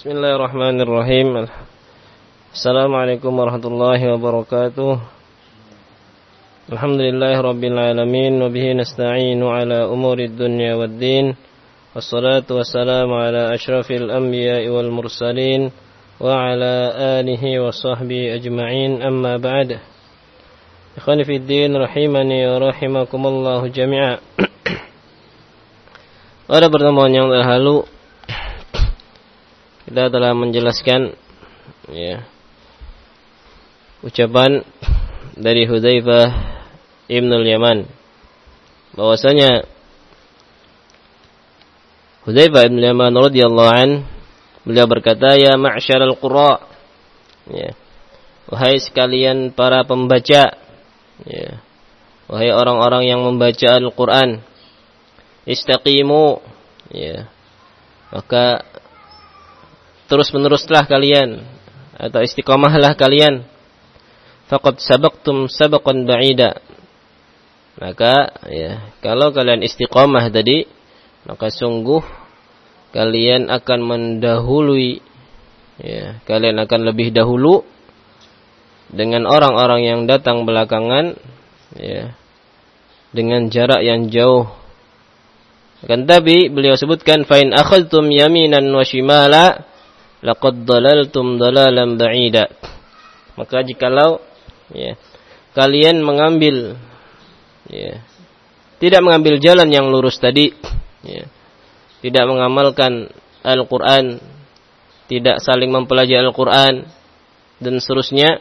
بسم الله الرحمن الرحيم السلام عليكم ورحمة الله وبركاته الحمد لله رب العالمين وبه نستعين على أمور الدنيا والدين والصلاة والسلام على أشرف الأنبياء والمرسلين وعلى آله وصحبه أجمعين أما بعد إخواني في الدين رحمني ورحمكم الله جميعا Pada pertemuan yang lalu kita telah menjelaskan ya ucapan dari Hudzaifah Ibn al-Yaman. Bahwasanya Hudzaifah Ibn al-Yaman radhiyallahu an beliau berkata ya al qura ya wahai sekalian para pembaca ya wahai orang-orang yang membaca Al-Qur'an istaqimu ya maka terus meneruslah kalian. Atau istiqomahlah kalian. Faqad sabaqtum sabaqan ba'ida. Maka ya kalau kalian istiqomah tadi maka sungguh kalian akan mendahului ya kalian akan lebih dahulu dengan orang-orang yang datang belakangan ya dengan jarak yang jauh. Akan tapi beliau sebutkan fain akhadtum yaminan wa shimala laqad dalaltum dalalan ba'ida. Maka jikalau ya, kalian mengambil ya, tidak mengambil jalan yang lurus tadi, ya, tidak mengamalkan Al-Qur'an, tidak saling mempelajari Al-Qur'an dan seterusnya,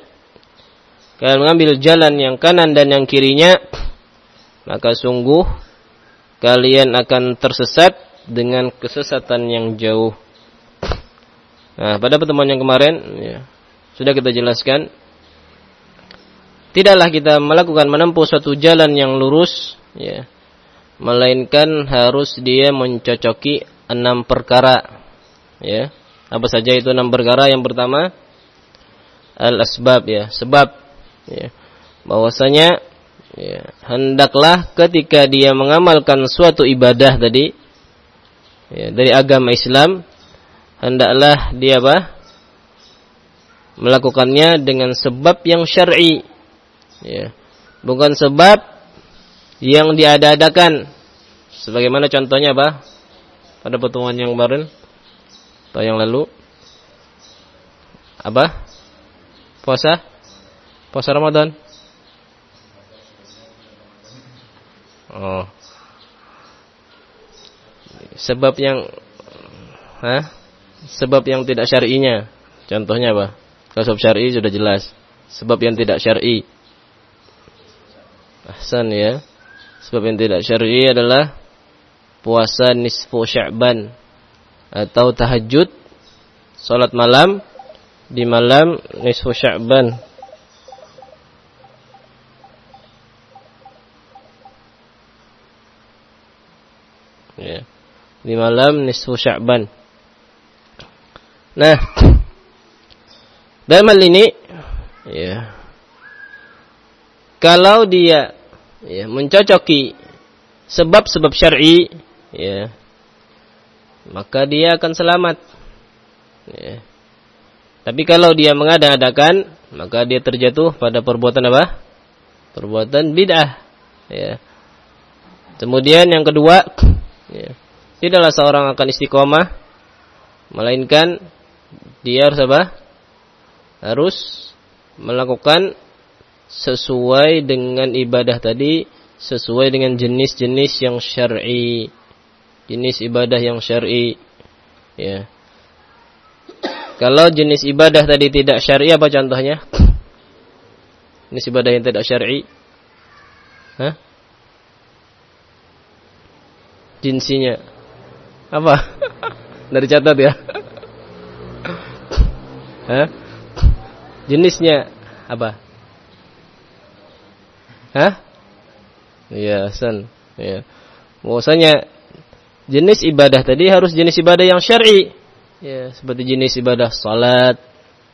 kalian mengambil jalan yang kanan dan yang kirinya, maka sungguh kalian akan tersesat dengan kesesatan yang jauh. Nah, pada pertemuan yang kemarin ya, sudah kita jelaskan tidaklah kita melakukan menempuh suatu jalan yang lurus ya, melainkan harus dia mencocoki enam perkara ya. Apa saja itu enam perkara? Yang pertama al-asbab ya, sebab ya. Bahwasanya ya, hendaklah ketika dia mengamalkan suatu ibadah tadi ya, dari agama Islam hendaklah dia apa? melakukannya dengan sebab yang syar'i. Ya. Bukan sebab yang diada-adakan. Sebagaimana contohnya apa? Pada pertemuan yang kemarin atau yang lalu. Apa? Puasa? Puasa Ramadan? Oh. Sebab yang Hah? Sebab yang tidak syar'inya. Contohnya apa? Kalau sebab syar'i sudah jelas. Sebab yang tidak syar'i. Ahsan ya. Sebab yang tidak syar'i adalah puasa nisfu Sya'ban atau tahajud salat malam di malam nisfu Sya'ban. Ya. Di malam nisfu Sya'ban. Nah, dalam hal ini, ya, kalau dia ya, mencocoki sebab-sebab syar'i, ya, maka dia akan selamat. Ya. Tapi kalau dia mengada-adakan, maka dia terjatuh pada perbuatan apa? Perbuatan bid'ah. Ya. Kemudian yang kedua, ya, tidaklah seorang akan istiqomah, melainkan dia harus apa? Harus melakukan sesuai dengan ibadah tadi, sesuai dengan jenis-jenis yang syar'i. Jenis ibadah yang syar'i. Ya. Kalau jenis ibadah tadi tidak syar'i apa contohnya? Jenis ibadah yang tidak syar'i. Hah? Jinsinya. Apa? Dari catat ya. Hah? Jenisnya apa? Hah? Iya, san. Ya. Bahwasanya jenis ibadah tadi harus jenis ibadah yang syar'i. Ya, seperti jenis ibadah salat,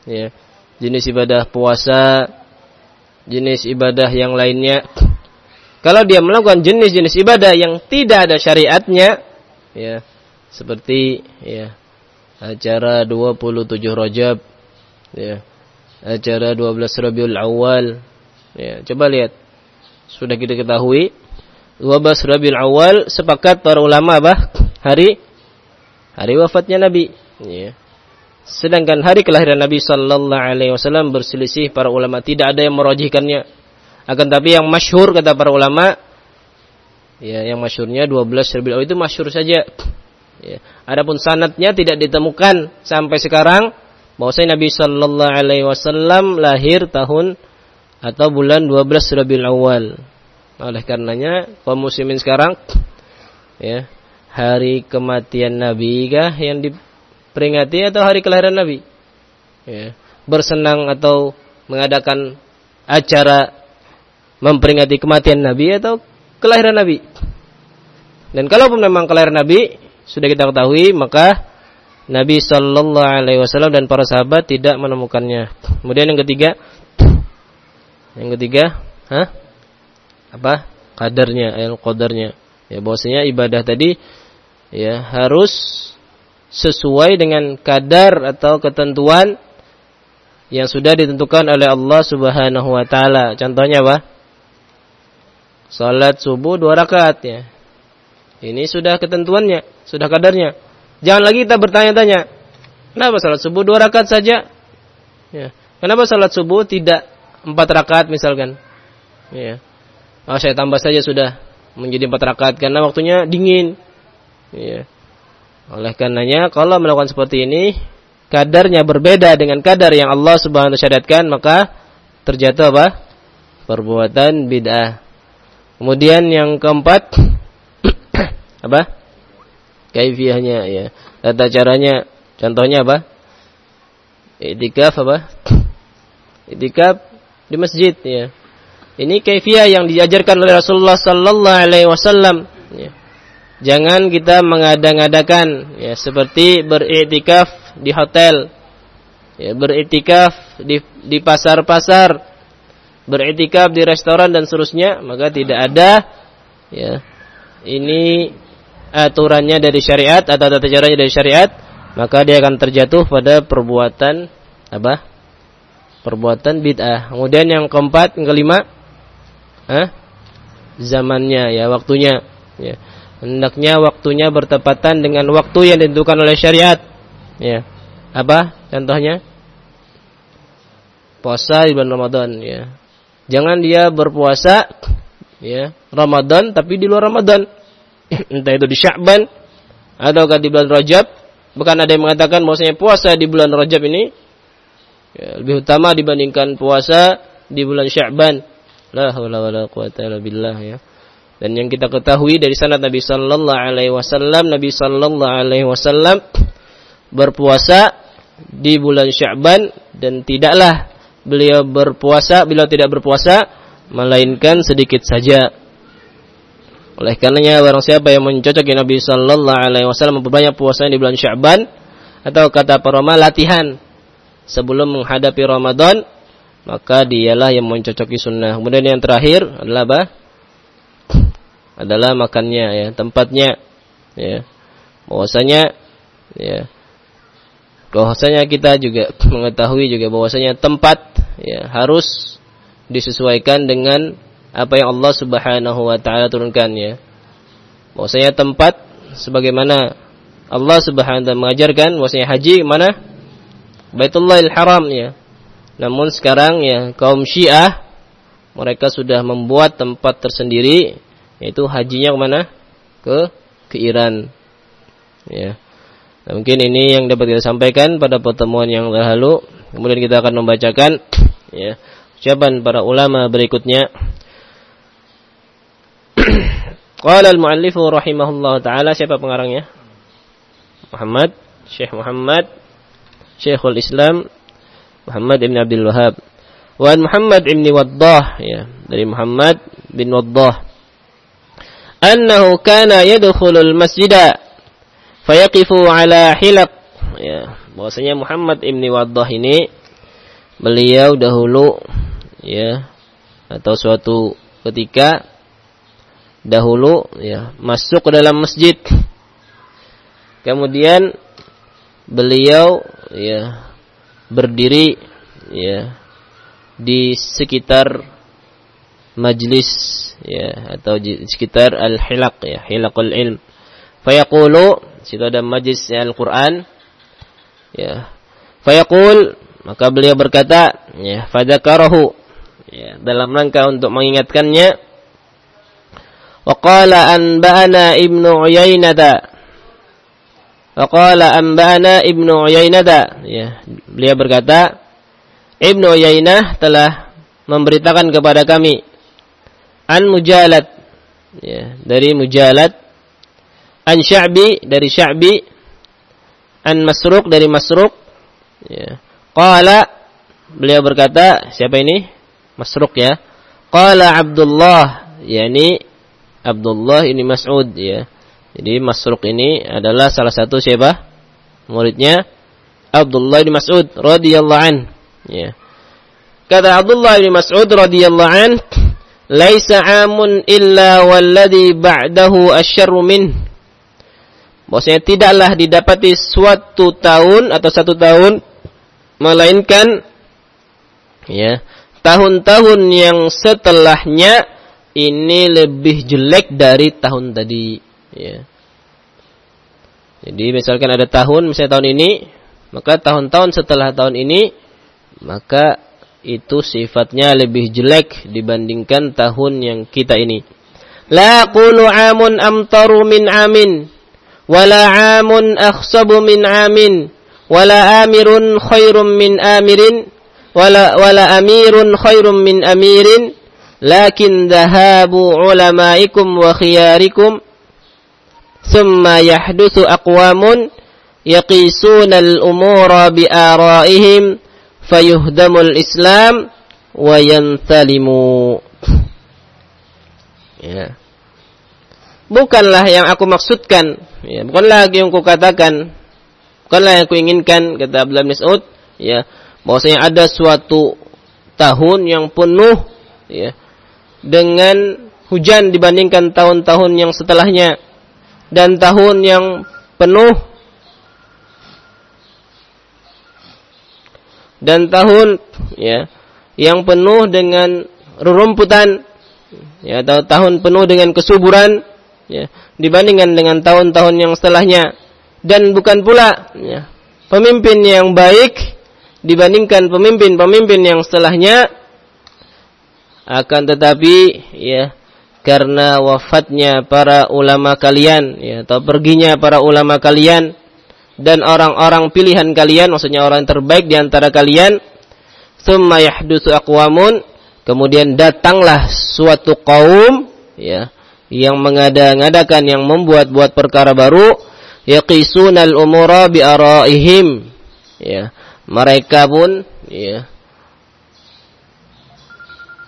ya. Jenis ibadah puasa, jenis ibadah yang lainnya. Kalau dia melakukan jenis-jenis ibadah yang tidak ada syariatnya, ya, seperti ya acara 27 Rajab, ya. Acara 12 Rabiul Awal. Ya, coba lihat. Sudah kita ketahui 12 Rabiul Awal sepakat para ulama apa? Hari hari wafatnya Nabi. Ya. Sedangkan hari kelahiran Nabi Sallallahu Alaihi Wasallam berselisih para ulama tidak ada yang merojihkannya. Akan tapi yang masyhur kata para ulama, ya yang masyhurnya 12 Rabiul Awal itu masyhur saja. Ya. Adapun sanatnya tidak ditemukan sampai sekarang bahwasanya Nabi Sallallahu Alaihi Wasallam lahir tahun atau bulan 12 Rabiul Awal. Oleh karenanya kaum muslimin sekarang ya hari kematian Nabi kah yang di peringati atau hari kelahiran Nabi. Ya. Bersenang atau mengadakan acara memperingati kematian Nabi atau kelahiran Nabi. Dan kalaupun memang kelahiran Nabi sudah kita ketahui, maka Nabi Shallallahu Alaihi Wasallam dan para sahabat tidak menemukannya. Kemudian yang ketiga, yang ketiga, hah? Apa? Kadarnya, ayat qadarnya. Ya bahwasanya ibadah tadi ya harus sesuai dengan kadar atau ketentuan yang sudah ditentukan oleh Allah Subhanahu wa taala. Contohnya apa? Salat subuh dua rakaat ya. Ini sudah ketentuannya, sudah kadarnya. Jangan lagi kita bertanya-tanya. Kenapa salat subuh dua rakaat saja? Ya. Kenapa salat subuh tidak empat rakaat misalkan? Ya. Oh, saya tambah saja sudah menjadi empat rakaat karena waktunya dingin. Ya. Oleh karenanya kalau melakukan seperti ini kadarnya berbeda dengan kadar yang Allah Subhanahu wa syariatkan maka terjatuh apa? perbuatan bid'ah. Kemudian yang keempat apa? Kaifiahnya ya. Tata caranya contohnya apa? Itikaf apa? Itikaf di masjid ya. Ini kaifiah yang diajarkan oleh Rasulullah sallallahu alaihi wasallam ya. Jangan kita mengada-ngadakan ya seperti beriktikaf di hotel, ya, beriktikaf di di pasar-pasar, beriktikaf di restoran dan seterusnya, maka tidak ada ya ini aturannya dari syariat atau tata caranya dari syariat, maka dia akan terjatuh pada perbuatan apa? Perbuatan bid'ah. Kemudian yang keempat, yang kelima, ah, zamannya ya, waktunya ya hendaknya waktunya bertepatan dengan waktu yang ditentukan oleh syariat. Ya. Apa contohnya? Puasa di bulan Ramadan ya. Jangan dia berpuasa ya, Ramadan tapi di luar Ramadan. Entah itu di Sya'ban ataukah di bulan Rajab. Bukan ada yang mengatakan bahwasanya puasa di bulan Rajab ini ya, lebih utama dibandingkan puasa di bulan Sya'ban. La haula wala quwata illa billah ya. Dan yang kita ketahui dari sanad Nabi sallallahu alaihi wasallam, Nabi sallallahu alaihi wasallam berpuasa di bulan Sya'ban dan tidaklah beliau berpuasa, beliau tidak berpuasa melainkan sedikit saja. Oleh karenanya barang siapa yang mencocoki Nabi sallallahu alaihi wasallam memperbanyak puasanya di bulan Sya'ban atau kata para latihan sebelum menghadapi Ramadan, maka dialah yang mencocoki sunnah. Kemudian yang terakhir adalah apa? adalah makannya ya, tempatnya ya. Bahwasanya ya bahwasanya kita juga mengetahui juga bahwasanya tempat ya harus disesuaikan dengan apa yang Allah Subhanahu wa taala turunkan ya. Bahwasanya tempat sebagaimana Allah Subhanahu wa taala mengajarkan bahwasanya haji mana? Baitullahil Haram ya. Namun sekarang ya kaum Syiah mereka sudah membuat tempat tersendiri yaitu hajinya ke mana? Ke ke Iran. Ya. Nah, mungkin ini yang dapat kita sampaikan pada pertemuan yang lalu. Kemudian kita akan membacakan ya ucapan para ulama berikutnya. Qala al-muallif rahimahullah taala siapa pengarangnya? Muhammad Syekh Muhammad Syekhul Islam Muhammad bin Abdul Wahab. Wa Muhammad bin Waddah ya, dari Muhammad bin Waddah annahu kana yadkhulul masjida fayaqifu ala hilaq ya bahwasanya Muhammad ibni Waddah ini beliau dahulu ya atau suatu ketika dahulu ya masuk ke dalam masjid. Kemudian beliau ya berdiri ya di sekitar majlis ya atau di sekitar al-hilaq ya hilaqul ilm. Fayaqulu situ ada majlis Al-Qur'an ya. Fayaqul maka beliau berkata ya fadzakarahu ya dalam rangka untuk mengingatkannya anba'ana ibnu uyainata wa qala anba'ana ibnu uyainata ya beliau berkata ibnu uyainah telah memberitakan kepada kami an mujalad ya dari mujalad an sya'bi dari sya'bi. An masruq dari masruq. Ya qala beliau berkata siapa ini? Masruq ya. Qala abdullah yakni abdullah ini mas'ud ya. Jadi masruq ini adalah salah satu siapa? Muridnya Abdullah bin Mas'ud radhiyallahu an ya. Kata Abdullah bin Mas'ud radhiyallahu an laisa amun illa walladhi ba'dahu asyarru min. Bahwasanya tidaklah didapati suatu tahun atau satu tahun melainkan ya tahun-tahun yang setelahnya ini lebih jelek dari tahun tadi ya. Jadi misalkan ada tahun misalnya tahun ini maka tahun-tahun setelah tahun ini maka itu sifatnya lebih jelek dibandingkan tahun yang kita ini. La qulu amun amtaru min amin wala amun akhsabu min amin wala amirun khairum min amirin wala wala amirun khairum min amirin lakin dhahabu ulamaikum wa khiyarikum thumma yahduthu aqwamun yaqisuna al-umura bi araihim fayuhdamul Islam wa. Ya. Bukanlah yang aku maksudkan, ya, bukanlah yang ku katakan, bukanlah yang ku inginkan kata Abdullah bin ya, bahwasanya ada suatu tahun yang penuh ya dengan hujan dibandingkan tahun-tahun yang setelahnya dan tahun yang penuh dan tahun ya yang penuh dengan rerumputan ya atau tahun penuh dengan kesuburan ya dibandingkan dengan tahun-tahun yang setelahnya. Dan bukan pula ya pemimpin yang baik dibandingkan pemimpin-pemimpin yang setelahnya akan tetapi ya karena wafatnya para ulama kalian ya atau perginya para ulama kalian dan orang-orang pilihan kalian, maksudnya orang yang terbaik di antara kalian, thumma yahdutsu aqwamun, kemudian datanglah suatu kaum ya yang mengada-ngadakan yang membuat-buat perkara baru, yaqisunal umura bi araihim. Ya, mereka pun ya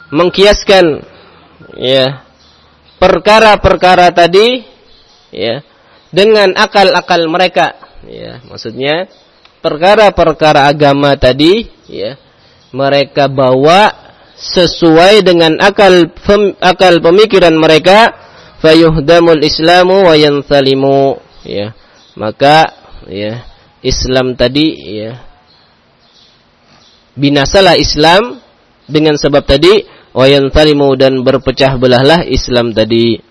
mengkiaskan ya perkara-perkara tadi ya dengan akal-akal mereka ya maksudnya perkara-perkara agama tadi ya mereka bawa sesuai dengan akal pem, akal pemikiran mereka fayuhdamul islamu wa yansalimu ya maka ya Islam tadi ya binasalah Islam dengan sebab tadi wa yansalimu dan berpecah belahlah Islam tadi.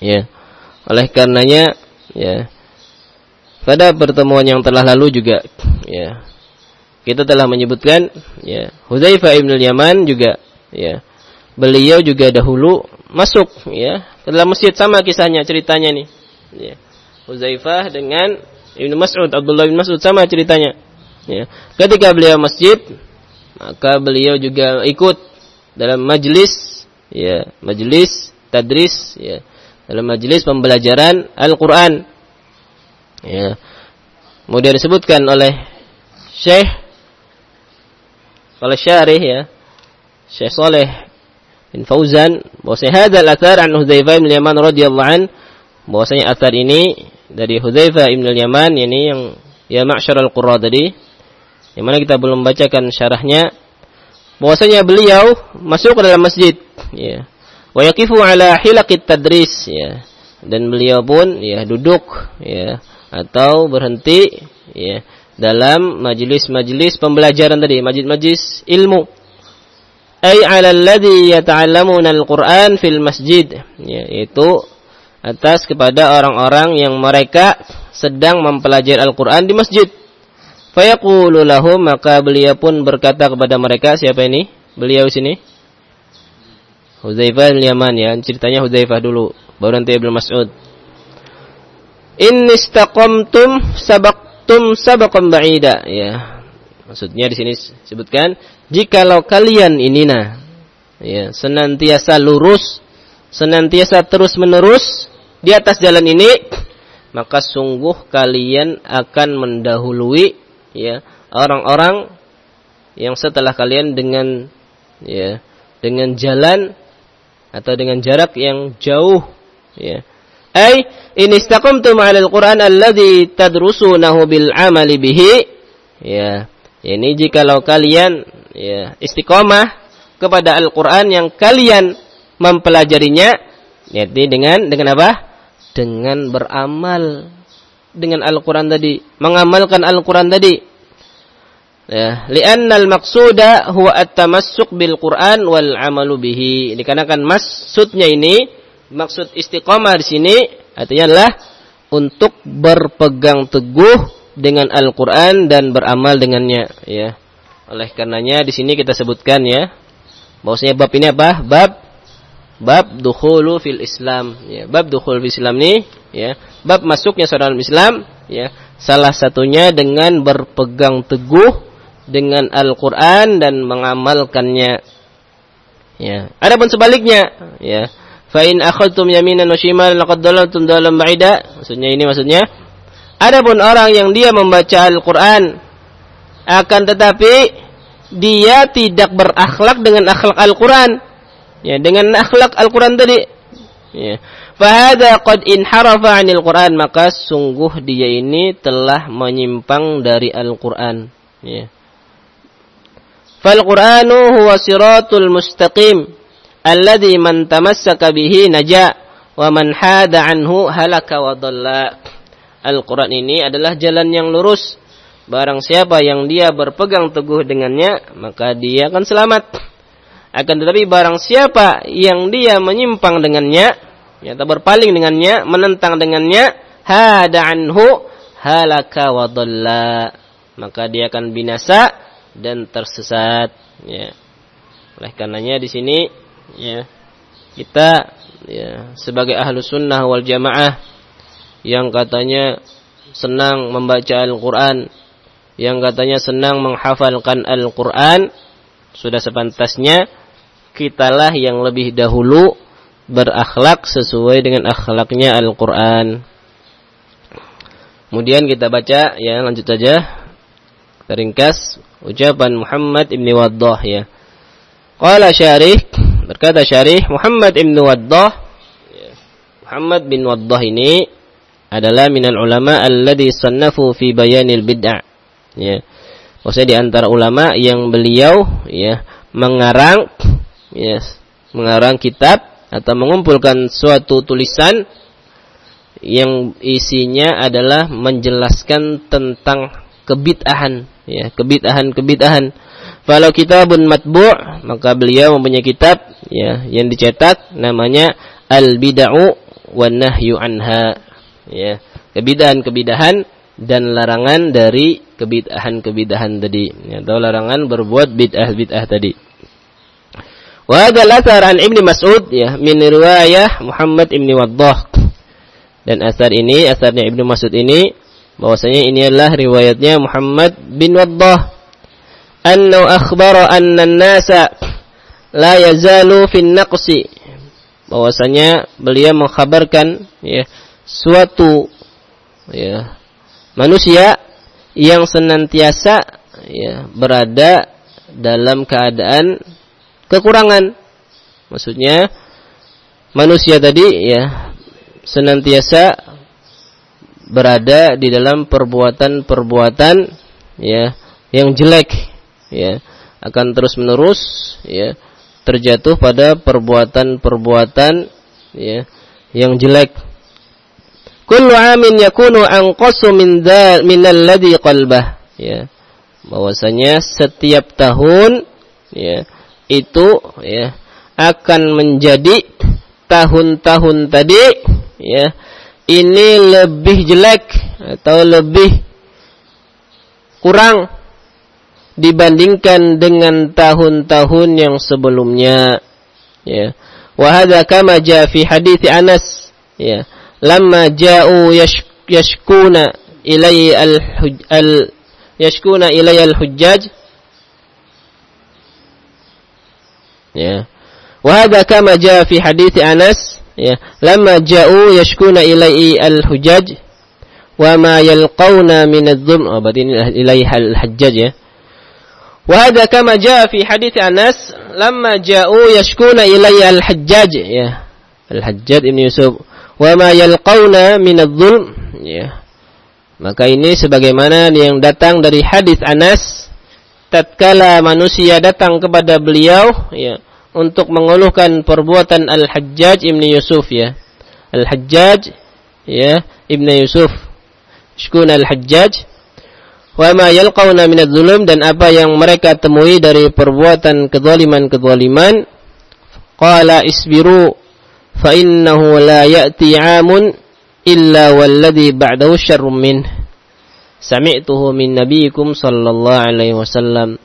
Ya. Oleh karenanya ya pada pertemuan yang telah lalu juga ya kita telah menyebutkan ya Hudzaifah ibn Yaman juga ya beliau juga dahulu masuk ya ke dalam masjid. Sama kisahnya ceritanya nih. Ya. Hudzaifah dengan Ibnu Mas'ud Abdullah bin Mas'ud sama ceritanya. Ya. Ketika beliau masjid maka beliau juga ikut dalam majlis ya majlis tadris ya dalam majlis pembelajaran Al-Qur'an Ya. Kemudian disebutkan oleh Syekh oleh syarih ya. Syekh Saleh bin Fauzan bahwasanya hadzal athar an Hudzaifah bin Yaman radhiyallahu an bahwasanya athar ini dari Hudzaifah bin Yaman ini yang ya ma'syaral qurra tadi yang mana kita belum bacakan syarahnya bahwasanya beliau masuk ke dalam masjid ya wa yaqifu ala hilaqit tadris ya dan beliau pun ya duduk ya atau berhenti ya dalam majelis-majelis pembelajaran tadi, majelis-majelis ilmu. Ay 'ala alladhi yata'allamuna al-Qur'an fil masjid, ya, yaitu atas kepada orang-orang yang mereka sedang mempelajari Al-Qur'an di masjid. Fayaqulu lahum maka beliau pun berkata kepada mereka siapa ini? Beliau sini? Hudzaifah bin Yaman ya, ceritanya Hudzaifah dulu, baru nanti Ibnu Mas'ud. In istaqamtum sabaqtum sabaqan ba'ida ya. Maksudnya di sini sebutkan jikalau kalian ini nah ya senantiasa lurus senantiasa terus-menerus di atas jalan ini maka sungguh kalian akan mendahului ya orang-orang yang setelah kalian dengan ya dengan jalan atau dengan jarak yang jauh ya Ay in istaqamtum 'ala al-Qur'an alladhi tadrusunahu bil 'amali bihi ya ini jikalau kalian ya istiqomah kepada Al-Qur'an yang kalian mempelajarinya yakni dengan dengan apa? Dengan beramal dengan Al-Qur'an tadi, mengamalkan Al-Qur'an tadi. Ya, li'anna al-maqsuda huwa at-tamassuk bil Qur'an wal 'amalu bihi. Dikarenakan maksudnya ini maksud istiqomah di sini artinya adalah untuk berpegang teguh dengan Al-Qur'an dan beramal dengannya ya. Oleh karenanya di sini kita sebutkan ya bahwasanya bab ini apa? Bab bab dukhulu fil Islam ya. Bab dukhul fil Islam ini ya, bab masuknya seorang Islam ya. Salah satunya dengan berpegang teguh dengan Al-Qur'an dan mengamalkannya. Ya. Adapun sebaliknya ya Fa in akhadtum yaminan wa shimalan laqad dalaltum dalalan ba'ida. Maksudnya ini maksudnya adapun orang yang dia membaca Al-Qur'an akan tetapi dia tidak berakhlak dengan akhlak Al-Qur'an. Ya, dengan akhlak Al-Qur'an tadi. Ya. Fahada qad inharafa 'anil Qur'an, maka sungguh dia ini telah menyimpang dari Al-Qur'an. Ya. Fal Qur'anu huwa siratul mustaqim alladhi man tamassaka bihi naja wa man hada anhu halaka wa. Al-Quran ini adalah jalan yang lurus. Barang siapa yang dia berpegang teguh dengannya, maka dia akan selamat. Akan tetapi barang siapa yang dia menyimpang dengannya, atau berpaling dengannya, menentang dengannya, hada anhu halaka wa. Maka dia akan binasa dan tersesat. Ya. Oleh karenanya di sini ya kita ya sebagai ahlu sunnah wal jamaah yang katanya senang membaca Al-Quran yang katanya senang menghafalkan Al-Quran sudah sepantasnya kitalah yang lebih dahulu berakhlak sesuai dengan akhlaknya Al-Quran kemudian kita baca ya lanjut saja teringkas ucapan Muhammad ibn Waddah ya Qala syarih Berkata syarih Muhammad ibn Waddah Muhammad bin Waddah ini adalah minal ulama alladhi sannafu fi bayanil bid'ah. Ya. Maksudnya di antara ulama yang beliau ya mengarang ya, mengarang kitab atau mengumpulkan suatu tulisan yang isinya adalah menjelaskan tentang kebid'ahan ya kebid'ahan kebid'ahan kalau kitabun matbu' maka beliau mempunyai kitab ya yang dicetak namanya Al Bid'u wan Nahyu anha. Ya, kebidahan-kebidahan dan larangan dari kebidahan-kebidahan tadi ya, atau larangan berbuat bid'ah-bid'ah tadi. Wa hadal athar an Ibnu Mas'ud ya min riwayah Muhammad Ibnu Waddah. Dan asar ini, asarnya Ibnu Mas'ud ini bahwasanya ini adalah riwayatnya Muhammad bin Waddah. Annahu akhbara anna an-nasa la yazalu fin naqsi. Bahwasanya beliau mengkhabarkan ya suatu ya manusia yang senantiasa ya berada dalam keadaan kekurangan. Maksudnya manusia tadi ya senantiasa berada di dalam perbuatan-perbuatan ya yang jelek ya akan terus menerus ya terjatuh pada perbuatan-perbuatan ya yang jelek. Kullu amin yakunu anqasu min dal min alladhi qalbah ya. Bahwasanya setiap tahun ya itu ya akan menjadi tahun-tahun tadi ya ini lebih jelek atau lebih kurang dibandingkan dengan tahun-tahun yang sebelumnya. Ya. Wa hadza kama jaa fi hadits Anas. Ya. Lamma ja'u yashkuna ilai al, yashkuna ilai al hujjaj ya. Wa hadza kama jaa fi hadits Anas ya. Lamma ja'u yashkuna ilai al-hujaj wa ma yalqawna min adh-dhulm oh, berarti ini al-hajjaj ya. Wa hadha kama jaa fi hadits Anas lamma ja'u yashkuna ilai al-hajjaj ya. Al-hajjaj ibn Yusuf. Wa ma yalqawna min adh-dhulm ya. Maka ini sebagaimana yang datang dari hadis Anas tatkala manusia datang kepada beliau ya untuk mengeluhkan perbuatan Al-Hajjaj Ibn Yusuf ya. Al-Hajjaj ya Ibn Yusuf. Shkun Al-Hajjaj wa ma yalqawna min zulum dan apa yang mereka temui dari perbuatan kezaliman-kezaliman qala isbiru fa innahu la ya'ti 'amun illa walladhi ba'dahu syarrun min sami'tuhu min nabiyikum sallallahu alaihi wasallam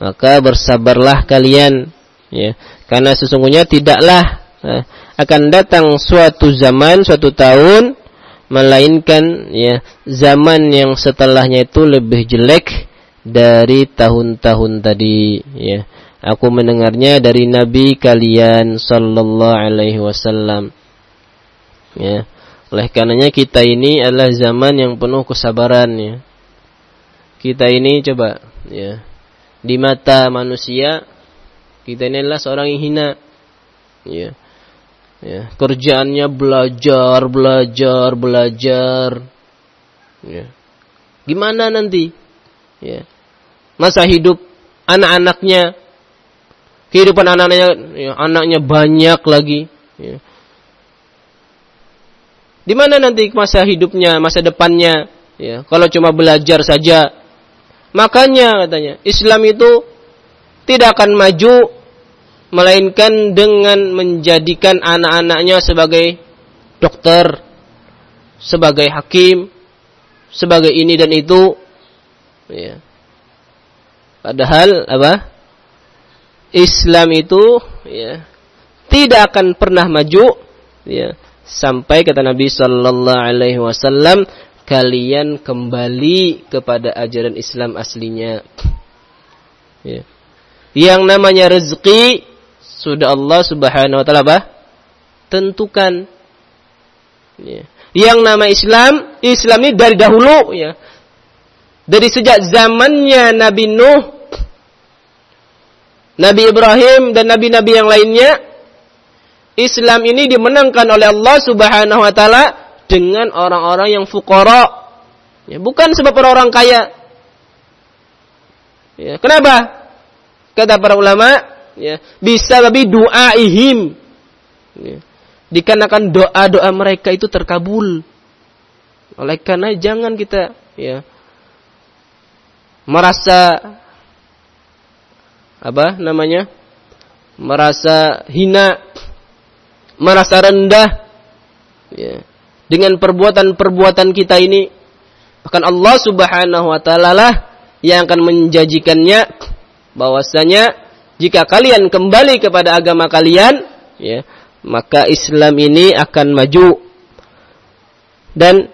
maka bersabarlah kalian ya. Karena sesungguhnya tidaklah eh, akan datang suatu zaman suatu tahun melainkan ya zaman yang setelahnya itu lebih jelek dari tahun-tahun tadi ya. Aku mendengarnya dari nabi kalian sallallahu alaihi wasallam. Ya. Oleh karenanya kita ini adalah zaman yang penuh kesabaran ya. Kita ini coba ya di mata manusia kita ini adalah seorang yang hina. Ya. Ya, kerjaannya belajar, belajar, belajar. Ya. Gimana nanti? Ya. Masa hidup anak-anaknya kehidupan anak-anaknya ya, anaknya banyak lagi ya. Di mana nanti masa hidupnya, masa depannya ya, kalau cuma belajar saja. Makanya katanya, Islam itu tidak akan maju melainkan dengan menjadikan anak-anaknya sebagai dokter, sebagai hakim, sebagai ini dan itu. Ya. Padahal apa? Islam itu ya, tidak akan pernah maju ya, sampai kata Nabi Sallallahu Alaihi Wasallam kalian kembali kepada ajaran Islam aslinya. Ya. Yang namanya rezeki sudah Allah Subhanahu wa taala apa? tentukan. Ya. Yang nama Islam, Islam ini dari dahulu ya. Dari sejak zamannya Nabi Nuh, Nabi Ibrahim dan nabi-nabi yang lainnya, Islam ini dimenangkan oleh Allah Subhanahu wa taala dengan orang-orang yang fuqara. Ya, bukan sebab orang-orang kaya. Ya, kenapa? Kata para ulama, ya. Bisa lebih ihim ya. dikarenakan doa-doa mereka itu terkabul. Oleh karena jangan kita ya merasa apa namanya merasa hina merasa rendah ya dengan perbuatan-perbuatan kita ini. Bahkan Allah Subhanahu wa taala lah yang akan menjanjikannya bahwasanya jika kalian kembali kepada agama kalian, ya, maka Islam ini akan maju. Dan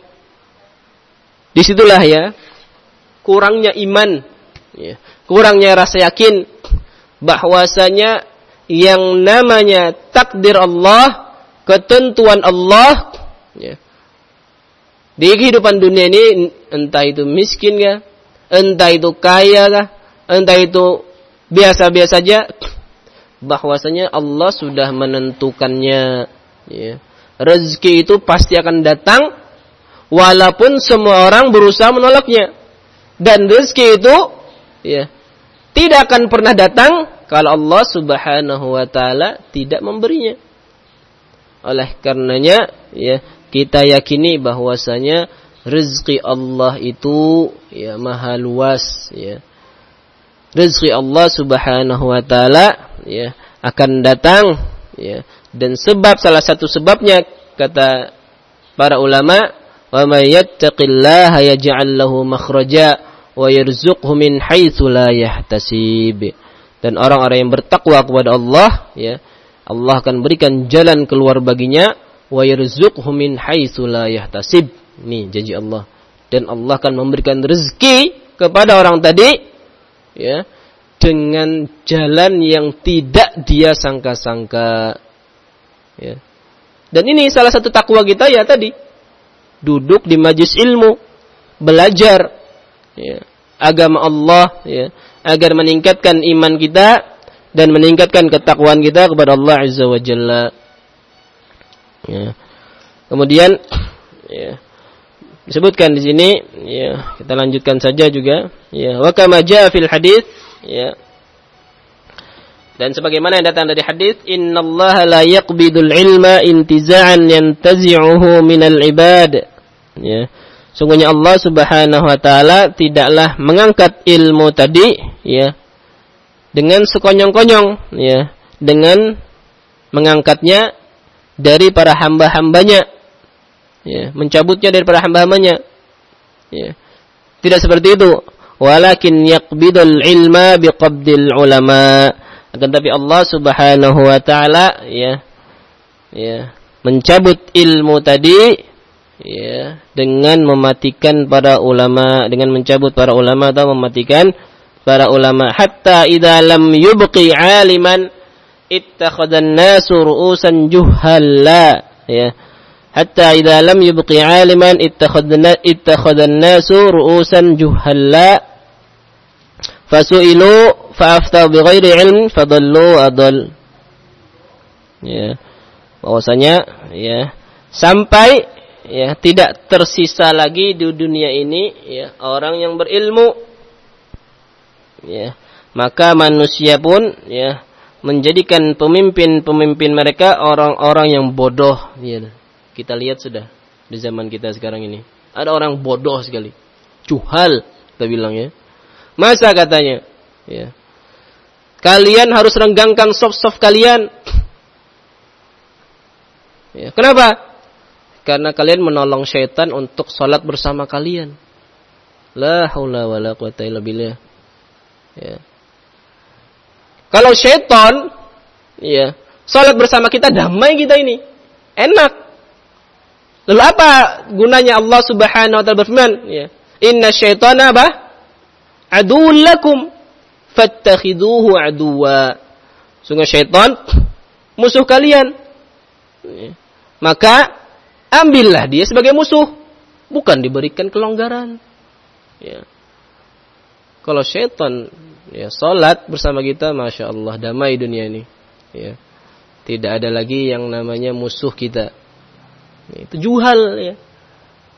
di situlah ya kurangnya iman, ya, kurangnya rasa yakin bahwasanya yang namanya takdir Allah, ketentuan Allah, ya, di kehidupan dunia ini entah itu miskin kah, entah itu kaya kah, entah itu biasa-biasa saja bahwasanya Allah sudah menentukannya ya. rezeki itu pasti akan datang walaupun semua orang berusaha menolaknya dan rezeki itu ya tidak akan pernah datang kalau Allah Subhanahu wa taala tidak memberinya oleh karenanya ya kita yakini bahwasanya rezeki Allah itu ya maha luas ya. Rezeki Allah Subhanahu wa taala ya akan datang ya. Dan sebab salah satu sebabnya kata para ulama wa may yattaqillaha yaj'al lahu makhraja wa yarzuqhu min haitsu la yahtasib. Dan orang-orang yang bertakwa kepada Allah ya Allah akan berikan jalan keluar baginya wa yarzuqhu min haitsu la yahtasib. Ini janji Allah. Dan Allah akan memberikan rezeki kepada orang tadi ya dengan jalan yang tidak dia sangka-sangka. Ya. Dan ini salah satu takwa kita ya tadi. Duduk di majlis ilmu, belajar ya, agama Allah ya, agar meningkatkan iman kita dan meningkatkan ketakwaan kita kepada Allah Azza wa Jalla. Ya. Kemudian ya, disebutkan di sini ya kita lanjutkan saja juga ya. Wa kama fil hadis ya. Dan sebagaimana yang datang dari hadis innallaha la yaqbidul ilma intiza'an yantazi'uhu minal ibad. Ya. Sungguhnya Allah Subhanahu wa taala tidaklah mengangkat ilmu tadi ya dengan sekonyong-konyong ya dengan mengangkatnya dari para hamba-hambanya ya, mencabutnya daripada hamba-hambanya. Ya. Tidak seperti itu. Walakin yaqbidul ilma biqabdil ulama. Akan tapi Allah Subhanahu wa taala ya ya mencabut ilmu tadi ya dengan mematikan para ulama, dengan mencabut para ulama atau mematikan para ulama hatta idza lam yubqi aliman ittakhadhan nasu ru'usan juhalla ya hatta idza lam yubqi aliman ittakhadna ittakhadhan nasu ru'usan juhalla. Fasu'ilu fa'afta bighairi ilm fadallu adall. Ya. Bahwasanya ya sampai ya tidak tersisa lagi di dunia ini ya orang yang berilmu. Ya. Maka manusia pun ya menjadikan pemimpin-pemimpin mereka orang-orang yang bodoh ya kita lihat sudah di zaman kita sekarang ini. Ada orang bodoh sekali. Cuhal, kita bilang ya. Masa katanya, ya. Kalian harus renggangkan soft-soft kalian. Ya, kenapa? Karena kalian menolong syaitan untuk sholat bersama kalian. La haula wa la quwata illa billah. Ya. Kalau syaitan, ya, sholat bersama kita damai kita ini. Enak. Lalu apa gunanya Allah Subhanahu wa taala berfirman, ya. Inna syaitana apa? Aduun lakum fattakhiduhu aduwa. Sungguh syaitan musuh kalian. Ya. Maka ambillah dia sebagai musuh, bukan diberikan kelonggaran. Ya. Kalau syaitan ya salat bersama kita, masya Allah damai dunia ini. Ya. Tidak ada lagi yang namanya musuh kita. Itu juhal ya.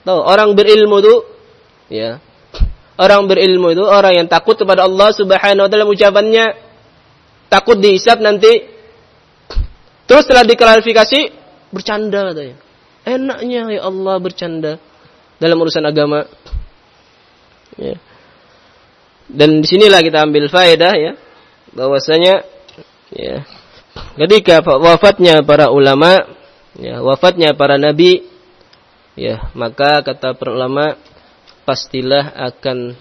Tahu orang berilmu itu ya. Orang berilmu itu orang yang takut kepada Allah Subhanahu wa taala ucapannya takut dihisab nanti. Terus setelah diklarifikasi bercanda katanya. Enaknya ya Allah bercanda dalam urusan agama. Ya. Dan di sinilah kita ambil faedah ya bahwasanya ya ketika wafatnya para ulama ya, wafatnya para nabi, ya, maka kata para ulama pastilah akan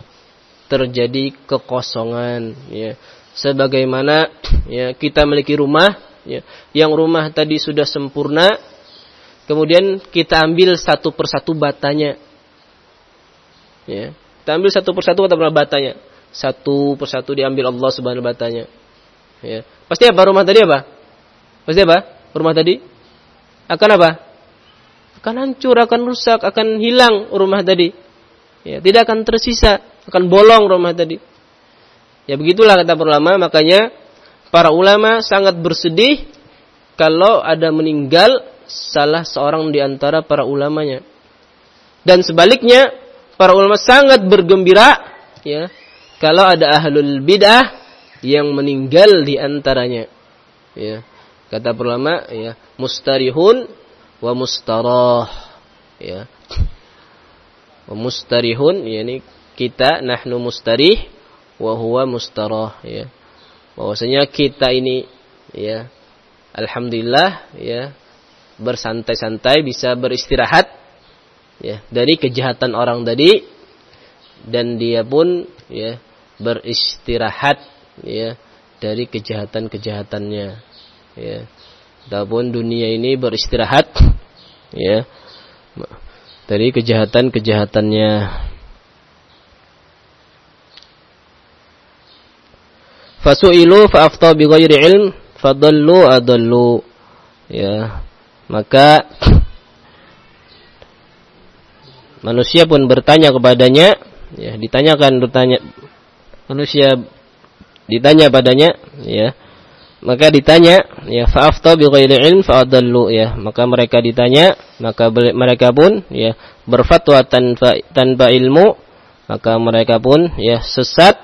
terjadi kekosongan, ya. Sebagaimana ya kita memiliki rumah, ya, yang rumah tadi sudah sempurna, kemudian kita ambil satu persatu batanya, ya. Kita ambil satu persatu kata batanya, satu persatu diambil Allah subhanahu batanya, ya. Pasti apa rumah tadi apa? Pasti apa? Rumah tadi akan apa? Akan hancur, akan rusak, akan hilang rumah tadi. Ya, tidak akan tersisa, akan bolong rumah tadi. Ya begitulah kata ulama, makanya para ulama sangat bersedih kalau ada meninggal salah seorang di antara para ulamanya. Dan sebaliknya, para ulama sangat bergembira ya kalau ada ahlul bidah yang meninggal di antaranya. Ya. Kata ulama ya, mustarihun wa mustarah. ya. Mustarihun yakni kita nahnu mustarih wa huwa mustarah ya. Bahwasanya kita ini ya alhamdulillah ya bersantai-santai bisa beristirahat ya dari kejahatan orang tadi dan dia pun ya beristirahat ya dari kejahatan-kejahatannya ya ataupun dunia ini beristirahat ya. Dari kejahatan-kejahatannya. Fasu'ilu fa'afta bi ghairi ilm fadallu adallu ya. Maka manusia pun bertanya kepadanya ya ditanyakan bertanya manusia ditanya padanya ya maka ditanya ya fa'afta bi ghairi ilm fa'adallu ya. Maka mereka ditanya maka mereka pun ya berfatwa tanpa tanpa ilmu maka mereka pun ya sesat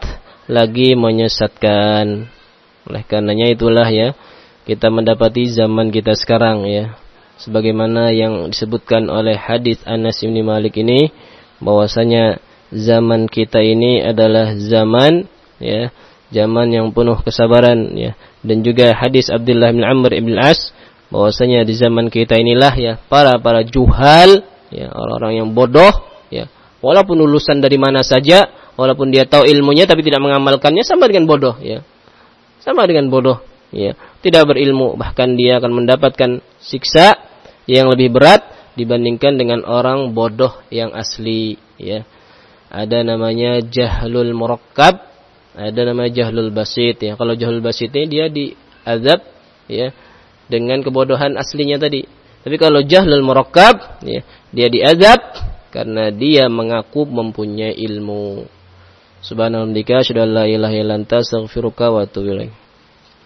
lagi menyesatkan. Oleh karenanya itulah ya kita mendapati zaman kita sekarang ya. Sebagaimana yang disebutkan oleh hadis Anas bin Malik ini bahwasanya zaman kita ini adalah zaman ya zaman yang penuh kesabaran ya dan juga hadis Abdullah bin Amr bin As bahwasanya di zaman kita inilah ya para para juhal ya orang-orang yang bodoh ya walaupun lulusan dari mana saja walaupun dia tahu ilmunya tapi tidak mengamalkannya sama dengan bodoh ya. Sama dengan bodoh ya. Tidak berilmu bahkan dia akan mendapatkan siksa yang lebih berat dibandingkan dengan orang bodoh yang asli ya. Ada namanya jahlul murakkab ada nama jahlul basit ya. Kalau jahlul basit ini dia diazab ya dengan kebodohan aslinya tadi. Tapi kalau jahlul murakkab ya, dia diazab karena dia mengaku mempunyai ilmu. Subhanallah, syada la ilaha illa anta astaghfiruka wa atubu ilaik.